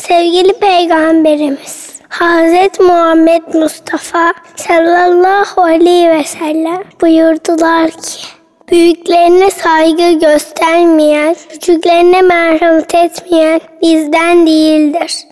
Sevgili Peygamberimiz Hazreti Muhammed Mustafa sallallahu aleyhi ve sellem buyurdular ki Büyüklerine saygı göstermeyen, küçüklerine merhamet etmeyen bizden değildir.